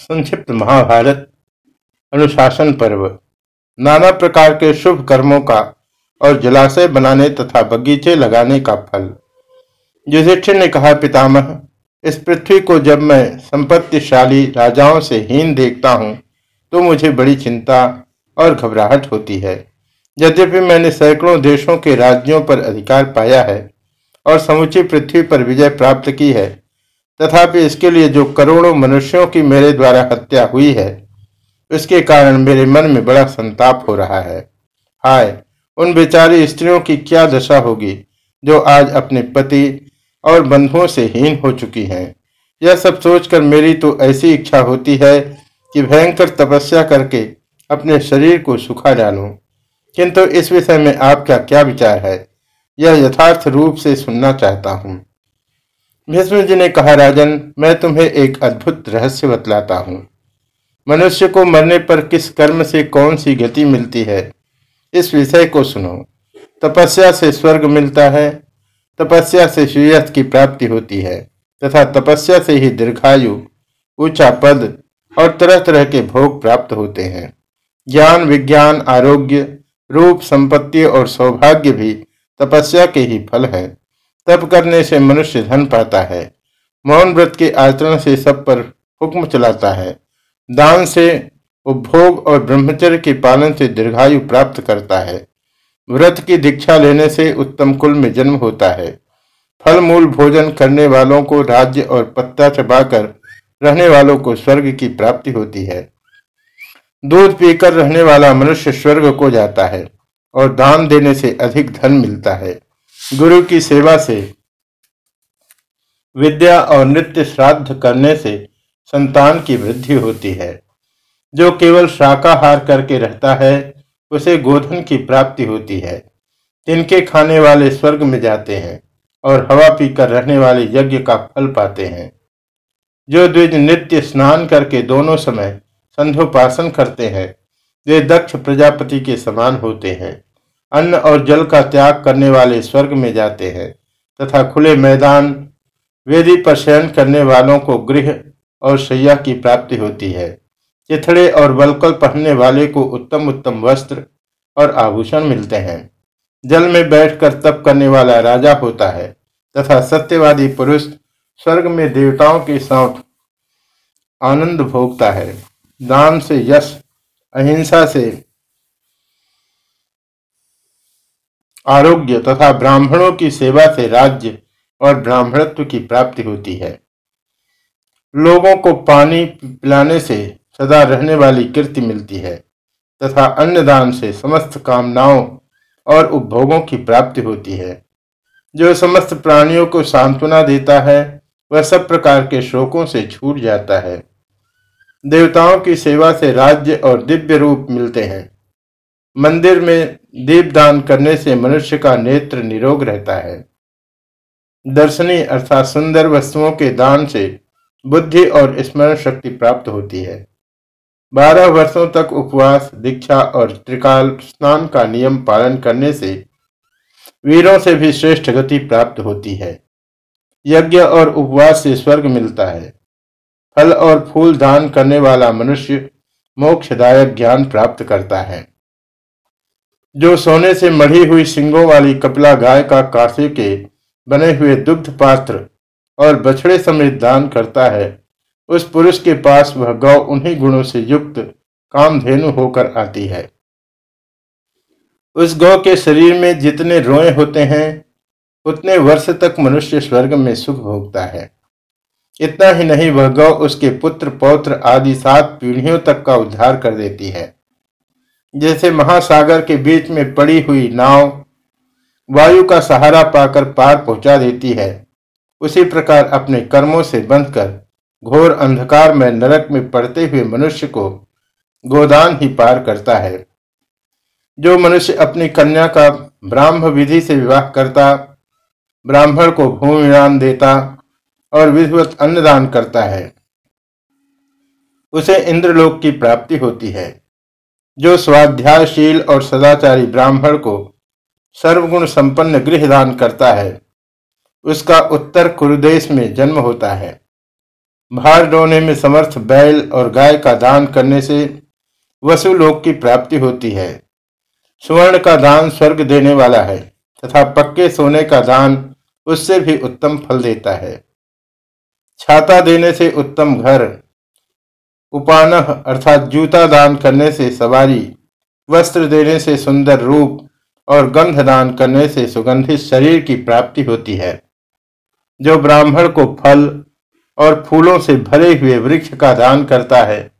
संक्षिप्त महाभारत, अनुशासन पर्व। नाना प्रकार के शुभ कर्मों का और जलाशय बनाने तथा बगीचे लगाने का फल। युधिष्ठिर ने कहा, पितामह, इस पृथ्वी को जब मैं संपत्तिशाली राजाओं से हीन देखता हूँ तो मुझे बड़ी चिंता और घबराहट होती है। यद्यपि मैंने सैकड़ों देशों के राज्यों पर अधिकार पाया है और समुची पृथ्वी पर विजय प्राप्त की है तथापि इसके लिए जो करोड़ों मनुष्यों की मेरे द्वारा हत्या हुई है उसके कारण मेरे मन में बड़ा संताप हो रहा है। हाय, उन बेचारी स्त्रियों की क्या दशा होगी, जो आज अपने पति और बंधुओं से हीन हो चुकी हैं? यह सब सोचकर मेरी तो ऐसी इच्छा होती है कि भयंकर तपस्या करके अपने शरीर को सुखा डालूं। किंतु इस विषय में आपका क्या विचार है? यह यथार्थ रूप से सुनना चाहता हूँ। भीष्म जी ने कहा, राजन, मैं तुम्हें एक अद्भुत रहस्य बतलाता हूँ। मनुष्य को मरने पर किस कर्म से कौन सी गति मिलती है, इस विषय को सुनो। तपस्या से स्वर्ग मिलता है, तपस्या से श्रेयस की प्राप्ति होती है, तथा तपस्या से ही दीर्घायु, ऊँचा पद और तरह तरह के भोग प्राप्त होते हैं। ज्ञान, विज्ञान, आरोग्य, रूप, संपत्ति और सौभाग्य भी तपस्या के ही फल है। तप करने से मनुष्य धन पाता है। मौन व्रत के आचरण से सब पर हुक्म चलाता है। दान से उपभोग और ब्रह्मचर्य के पालन से दीर्घायु प्राप्त करता है। व्रत की दीक्षा लेने से उत्तम कुल में जन्म होता है। फल मूल भोजन करने वालों को राज्य और पत्ता चबाकर रहने वालों को स्वर्ग की प्राप्ति होती है। दूध पीकर रहने वाला मनुष्य स्वर्ग को जाता है और दान देने से अधिक धन मिलता है। गुरु की सेवा से, विद्या और नृत्य श्राद्ध करने से संतान की वृद्धि होती है। जो केवल शाकाहार करके रहता है, उसे गोधन की प्राप्ति होती है। इनके खाने वाले स्वर्ग में जाते हैं और हवा पीकर रहने वाले यज्ञ का फल पाते हैं। जो द्विज नित्य स्नान करके दोनों समय संध्योपासन करते हैं, वे दक्ष प्रजापति के समान होते हैं। अन्न और जल का त्याग करने वाले स्वर्ग में जाते हैं, तथा खुले मैदान, वेदी पर शयन करने वालों को गृह और शैया की प्राप्ति होती है। चिथड़े और बलकल पहनने वाले को उत्तम उत्तम वस्त्र और आभूषण मिलते हैं। जल में बैठकर तप करने वाला राजा होता है, तथा सत्यवादी पुरुष स्वर्ग में देवताओं के साथ आनंद भोगता है। दान से यश, अहिंसा से आरोग्य तथा ब्राह्मणों की सेवा से राज्य और ब्राह्मणत्व की प्राप्ति होती है। लोगों को पानी पिलाने से सदा रहने वाली कीर्ति मिलती है तथा अन्नदान से समस्त कामनाओं और उपभोगों की प्राप्ति होती है। जो समस्त प्राणियों को सांत्वना देता है, वह सब प्रकार के शोकों से छूट जाता है। देवताओं की सेवा से राज्य और दिव्य रूप मिलते हैं। मंदिर में दीपदान करने से मनुष्य का नेत्र निरोग रहता है। दर्शनी अर्थात सुंदर वस्तुओं के दान से बुद्धि और स्मरण शक्ति प्राप्त होती है। बारह वर्षों तक उपवास, दीक्षा और त्रिकाल स्नान का नियम पालन करने से वीरों से भी श्रेष्ठ गति प्राप्त होती है। यज्ञ और उपवास से स्वर्ग मिलता है। फल और फूल दान करने वाला मनुष्य मोक्षदायक ज्ञान प्राप्त करता है। जो सोने से मढ़ी हुई सिंगों वाली कपिला गाय का कासे के बने हुए दुग्ध पात्र और बछड़े समेत दान करता है, उस पुरुष के पास वह गौ उन्हीं गुणों से युक्त कामधेनु होकर आती है। उस गौ के शरीर में जितने रोए होते हैं, उतने वर्ष तक मनुष्य स्वर्ग में सुख भोगता है। इतना ही नहीं, वह गौ उसके पुत्र, पौत्र आदि सात पीढ़ियों तक का उद्धार कर देती है। जैसे महासागर के बीच में पड़ी हुई नाव वायु का सहारा पाकर पार पहुँचा देती है। उसी प्रकार अपने कर्मों से बंधकर घोर अंधकार में नरक में पड़ते हुए मनुष्य को गोदान ही पार करता है। जो मनुष्य अपनी कन्या का ब्राह्म विधि से विवाह करता, ब्राह्मण को भूमिदान देता और विधिवत अन्नदान करता है, उसे इंद्रलोक की प्राप्ति होती है। जो स्वाध्यायशील और सदाचारी ब्राह्मण को सर्वगुण संपन्न गृह दान करता है, उसका उत्तर कुरुदेश में जन्म होता है। भार डोने में समर्थ बैल और गाय का दान करने से वसुलोक की प्राप्ति होती है। स्वर्ण का दान स्वर्ग देने वाला है तथा पक्के सोने का दान उससे भी उत्तम फल देता है। छाता देने से उत्तम घर उपान अर्थात जूता दान करने से सवारी, वस्त्र देने से सुंदर रूप और गंध दान करने से सुगंधित शरीर की प्राप्ति होती है। जो ब्राह्मण को फल और फूलों से भरे हुए वृक्ष का दान करता है,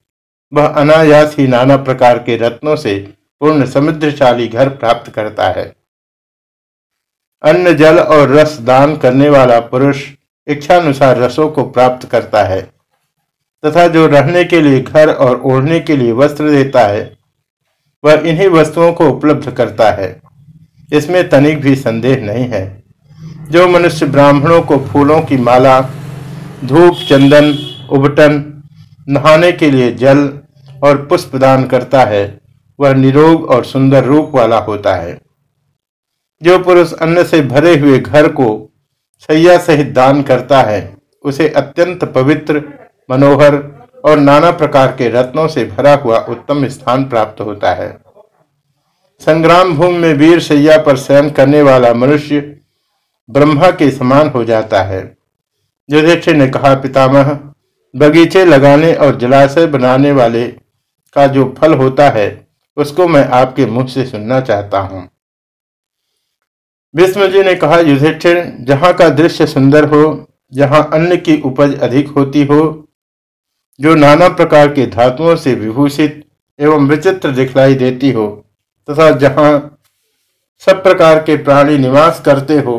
वह अनायास ही नाना प्रकार के रत्नों से पूर्ण समुद्रशाली घर प्राप्त करता है। अन्न, जल और रस दान करने वाला पुरुष इच्छानुसार रसों को प्राप्त करता है। तथा जो रहने के लिए घर और ओढ़ने के लिए वस्त्र देता है, वह इन्हीं वस्तुओं को उपलब्ध करता है। इसमें तनिक भी संदेह नहीं है। जो मनुष्य ब्राह्मणों को फूलों की माला, धूप, चंदन, उबटन, नहाने के लिए जल और पुष्प दान करता है, वह निरोग और सुंदर रूप वाला होता है। जो पुरुष अन्न से भरे हुए घर को सैया सहित दान करता है, उसे अत्यंत पवित्र मनोहर और नाना प्रकार के रत्नों से भरा हुआ उत्तम स्थान प्राप्त होता है। संग्राम भूमि में वीर सैया पर शयन करने वाला मनुष्य ब्रह्मा के समान हो जाता है। युधिष्ठिर ने कहा, पितामह, बगीचे लगाने और जलाशय बनाने वाले का जो फल होता है, उसको मैं आपके मुख से सुनना चाहता हूँ। विष्णु जी ने कहा, युधिष्ठिर, जहाँ का दृश्य सुंदर हो, जहाँ अन्न की उपज अधिक होती हो जो नाना प्रकार के धातुओं से विभूषित एवं विचित्र दिखलाई देती हो, तथा जहाँ सब प्रकार के प्राणी निवास करते हो,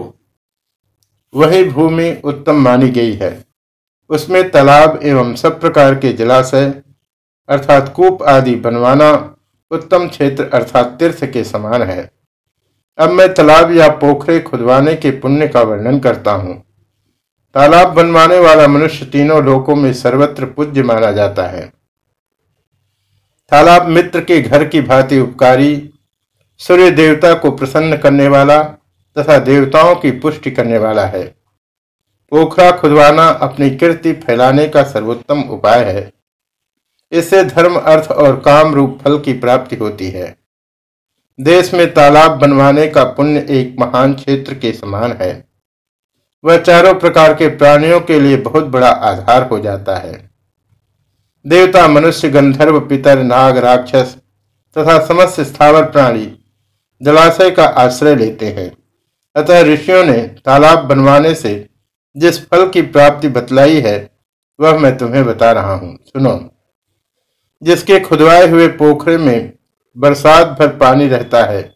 वही भूमि उत्तम मानी गई है। उसमें तालाब एवं सब प्रकार के जलाशय अर्थात कूप आदि बनवाना उत्तम क्षेत्र अर्थात तीर्थ के समान है। अब मैं तालाब या पोखरे खुदवाने के पुण्य का वर्णन करता हूँ। तालाब बनवाने वाला मनुष्य तीनों लोकों में सर्वत्र पूज्य माना जाता है। तालाब मित्र के घर की भांति उपकारी, सूर्य देवता को प्रसन्न करने वाला तथा देवताओं की पुष्टि करने वाला है। पोखरा खुदवाना अपनी कीर्ति फैलाने का सर्वोत्तम उपाय है। इससे धर्म, अर्थ और काम रूप फल की प्राप्ति होती है। देश में तालाब बनवाने का पुण्य एक महान क्षेत्र के समान है। वह चारों प्रकार के प्राणियों के लिए बहुत बड़ा आधार हो जाता है। देवता, मनुष्य, गंधर्व, पितर, नाग, राक्षस तथा समस्त स्थावर प्राणी जलाशय का आश्रय लेते हैं। अतः ऋषियों ने तालाब बनवाने से जिस फल की प्राप्ति बतलाई है, वह मैं तुम्हें बता रहा हूँ। सुनो। जिसके खुदवाए हुए पोखरे में बरसात भर पानी रहता है,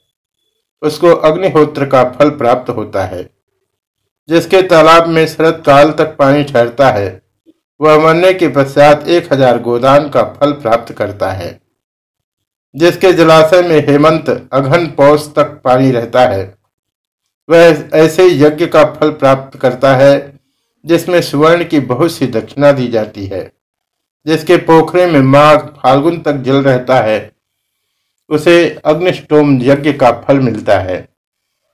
उसको अग्निहोत्र का फल प्राप्त होता है। जिसके तालाब में शरद काल तक पानी ठहरता है, वह मरने के पश्चात एक हज़ार गोदान का फल प्राप्त करता है, जिसके जलाशय में हेमंत अघन पौष तक पानी रहता है। वह ऐसे यज्ञ का फल प्राप्त करता है, जिसमें सुवर्ण की बहुत सी दक्षिणा दी जाती है, जिसके पोखरे में माघ फाल्गुन तक जल रहता है, उसे अग्निष्टोम यज्ञ का फल मिलता है।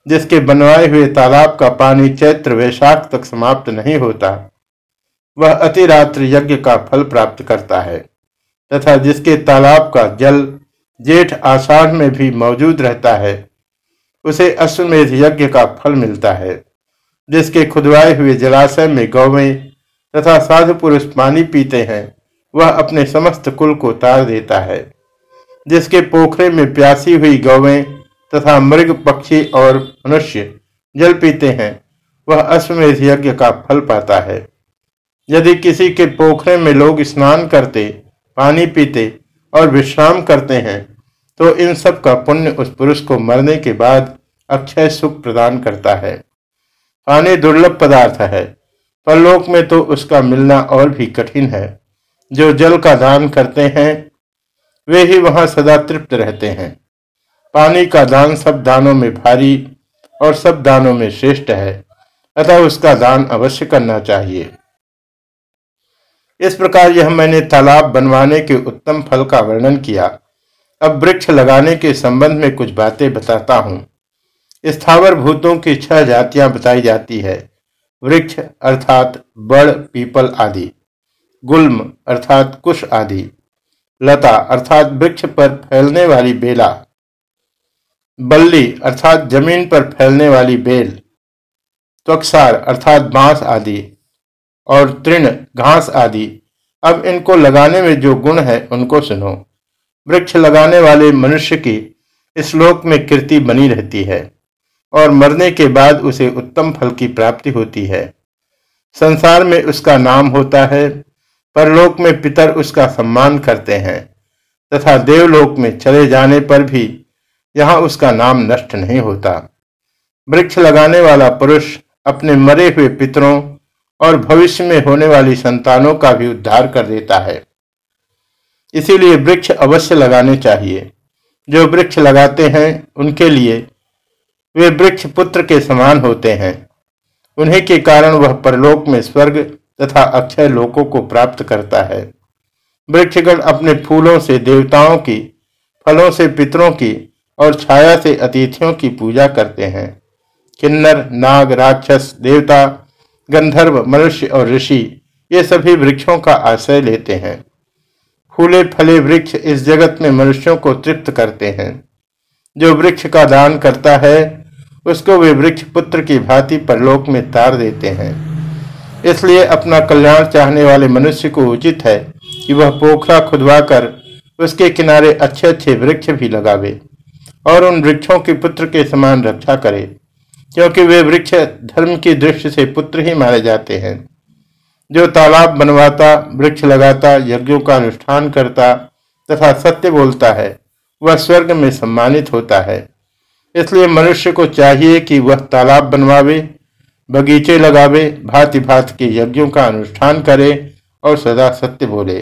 जिसके बनवाए हुए तालाब का पानी चैत्र वैशाख तक समाप्त नहीं होता, वह अतिरात्र यज्ञ का फल प्राप्त करता है, तथा जिसके तालाब का जल जेठ आषाढ़ में भी मौजूद रहता है, उसे अश्वमेध यज्ञ का फल मिलता है, जिसके खुदवाए हुए जलाशय में गौवें तथा साधु पुरुष पानी पीते हैं, वह अपने समस्त कुल को तार देता है, जिसके पोखरे में प्यासी हुई गौवें तथा मृग पक्षी और मनुष्य जल पीते हैं, वह अश्वमेध यज्ञ का फल पाता है। यदि किसी के पोखरे में लोग स्नान करते, पानी पीते और विश्राम करते हैं तो इन सब का पुण्य उस पुरुष को मरने के बाद अक्षय सुख प्रदान करता है। पानी दुर्लभ पदार्थ है, परलोक में तो उसका मिलना और भी कठिन है। जो जल का दान करते हैं, वे ही वहाँ सदा तृप्त रहते हैं। पानी का दान सब दानों में भारी और सब दानों में श्रेष्ठ है, अतः उसका दान अवश्य करना चाहिए। इस प्रकार यह मैंने तालाब बनवाने के उत्तम फल का वर्णन किया। अब वृक्ष लगाने के संबंध में कुछ बातें बताता हूँ। स्थावर भूतों की छह जातियाँ बताई जाती है। वृक्ष अर्थात बड़, पीपल आदि। गुल्म अर्थात कुश आदि। लता अर्थात वृक्ष पर फैलने वाली बेला बल्ली अर्थात ज़मीन पर फैलने वाली बेल, त्वक्सार अर्थात बाँस आदि, और तृण, घास आदि। अब इनको लगाने में जो गुण है, उनको सुनो। वृक्ष लगाने वाले मनुष्य की इस लोक में कीर्ति बनी रहती है, और मरने के बाद उसे उत्तम फल की प्राप्ति होती है। संसार में उसका नाम होता है, परलोक में पितर उसका सम्मान करते हैं, तथा देवलोक में चले जाने पर भी यहाँ उसका नाम नष्ट नहीं होता। वृक्ष लगाने वाला पुरुष अपने मरे हुए पितरों और भविष्य में होने वाली संतानों का भी उद्धार कर देता है। इसीलिए वृक्ष अवश्य लगाने चाहिए। जो वृक्ष लगाते हैं, उनके लिए वे वृक्ष पुत्र के समान होते हैं। उन्हीं के कारण वह परलोक में स्वर्ग तथा अक्षय लोकों को प्राप्त करता है। वृक्षगण अपने फूलों से, देवताओं की, फलों से, पितरों की और छाया से अतिथियों की पूजा करते हैं। किन्नर, नाग, राक्षस, देवता, गंधर्व, मनुष्य और ऋषि, ये सभी वृक्षों का आश्रय लेते हैं। फूले फले वृक्ष इस जगत में मनुष्यों को तृप्त करते हैं। जो वृक्ष का दान करता है, उसको वे वृक्ष पुत्र की भांति परलोक में तार देते हैं। इसलिए अपना कल्याण चाहने वाले मनुष्य को उचित है कि वह पोखरा खुदवाकर उसके किनारे अच्छे अच्छे वृक्ष भी लगावे। और उन वृक्षों के पुत्र के समान रक्षा करे, क्योंकि वे वृक्ष धर्म की दृष्टि से पुत्र ही माने जाते हैं। जो तालाब बनवाता, वृक्ष लगाता, यज्ञों का अनुष्ठान करता तथा सत्य बोलता है, वह स्वर्ग में सम्मानित होता है। इसलिए मनुष्य को चाहिए कि वह तालाब बनवावे, बगीचे लगावे भांति भांति के यज्ञों का अनुष्ठान करे और सदा सत्य बोले।